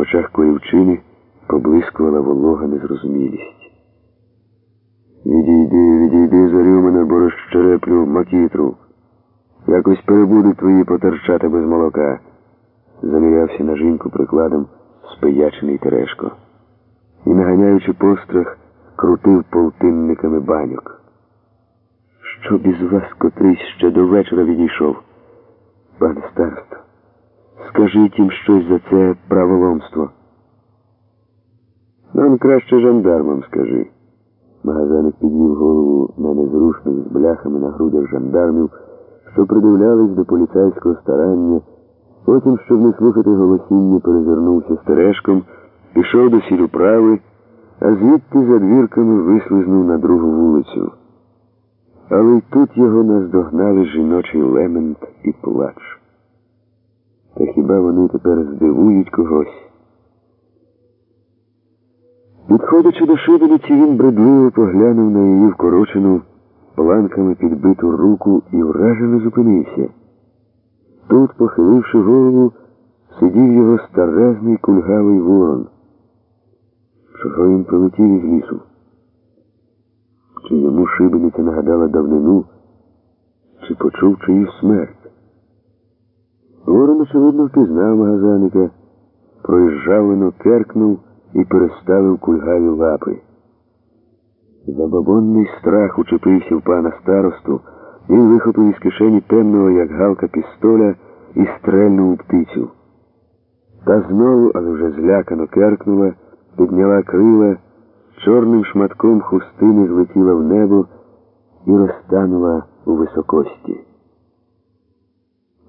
В очах коївчини поблискувала волога незрозумілість. Відійди, відійди, зорю мене, бо розщереплю макітру. Якось перебудуть твої потерчати без молока. Замірявся на жінку прикладом спиячений Терешко. І, наганяючи пострах, крутив полтинниками баньок. Щоб із вас котрийсь ще до вечора відійшов. Пане старосто, скажіть їм щось за це праволомство. Нам краще жандармам скажи. Магазаник підвів голову на незрушних з бляхами на грудях жандармів, що придивлялись до поліцейського старання, потім, щоб не слухати голосіння, перезирнувся стережком, пішов до сілюправи, а звідти за двірками вислизнув на другу вулицю. Але й тут його наздогнали жіночий лемент і плач. Та хіба вони тепер здивують когось? Підходячи до шибениці, він бредливо поглянув на її вкорочену планками підбиту руку і вражено зупинився. Тут, похиливши голову, сидів його старезний кульгавий ворон. Чого він прилетів із лісу? Чи йому шибениця нагадала давнину, чи почув чиюсь смерть? Ворон, очевидно, впізнав магазаника, проїжджавлено керкнув і переставив кульгаві лапи. Забабонний страх учепився в пана старосту, він вихопив із кишені темного, як галка пістоля, і стрельнув птицю. Та знову, але вже злякано керкнула, підняла крила, чорним шматком хустини злетіла в небо і розтанула у високості.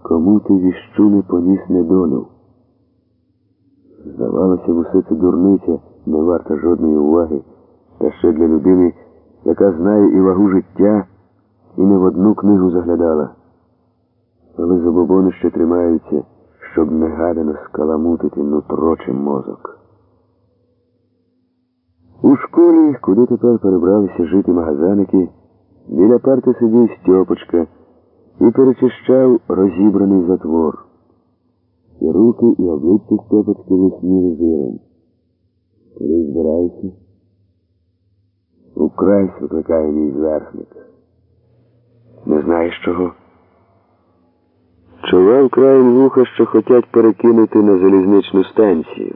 Кому ти віщу не поніс недолю? Здавалося, б, усе це дурниця не варта жодної уваги, та ще для людини, яка знає і вагу життя, і не в одну книгу заглядала. Але забобони ще тримаються, щоб негадано скаламутити нутро чи мозок. У школі, куди тепер перебралися жити магазаники, біля парти сидів Стьопочка і перечищав розібраний затвор. І руки, і обличчя Стьопочки лисніли жиром. Куди збираєшся? Украй викликає мій зверхник. Не знаєш чого? Чував краєм вуха, що хотять перекинути на залізничну станцію,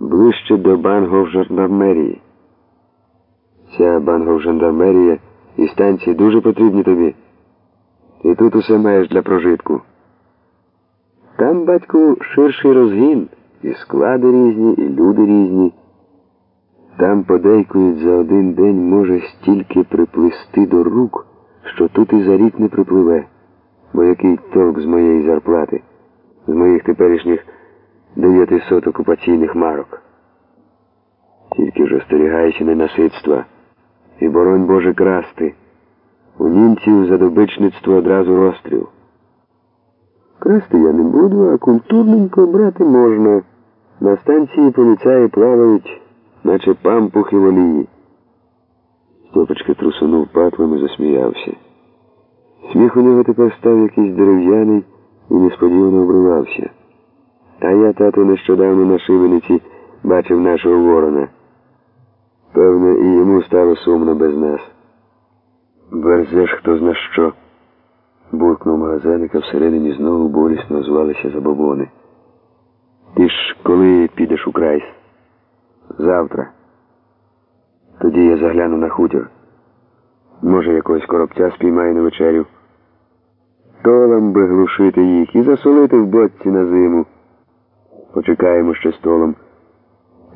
ближче до Бангов-жандармерії. Ця Бангов-жандармерія і станції дуже потрібні тобі. І тут усе маєш для прожитку. Там, батьку, ширший розгін, і склади різні, і люди різні. Там подейкують за один день може стільки приплисти до рук, що тут і за рік не припливе. Бо який толк з моєї зарплати, з моїх теперішніх дев'ятисот окупаційних марок. Тільки ж остерігайся ненаситства і боронь Боже красти. У німців за добичництво одразу розстріл. Красти я не буду, а культурненько брати можна. На станції поліцаї плавають, наче пампухи в. Стопочка трусунув патлом і засміявся. Сміх у нього тепер став якийсь дерев'яний і несподівано обривався. А я, тату, нещодавно на шибениці бачив нашого ворона. Певне, і йому стало сумно без нас. Верзеш хто зна що. Буркнув магазиника всередині знову болісно звалися забобони. Ти ж коли підеш у крайс? Завтра. Тоді я загляну на хутір. Може, якогось коробця спіймаю на вечерю. Толом би глушити їх і засолити в бочці на зиму. Почекаємо ще столом.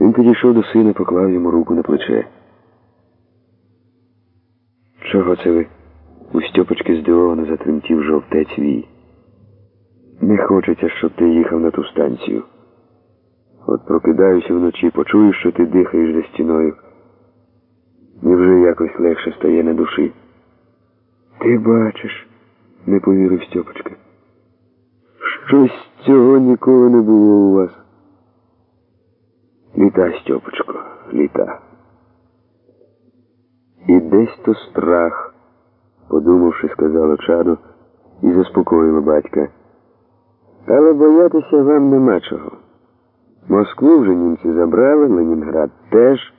Він підійшов до сина, поклав йому руку на плече. Чого це ви? У Стьопочки здивовано затремтів жовтець вій. Не хочеться, щоб ти їхав на ту станцію. От прокидаюся вночі, почую, що ти дихаєш за стіною. І вже якось легше стає на душі. Ти бачиш, не повірив Стьопочка. Щось цього ніколи не було у вас. Літа, Стьопочко, літа. Десь то страх, подумавши, сказала чаду і заспокоїла батька. Але боятися вам нема чого. Москву вже німці забрали, Ленінград теж.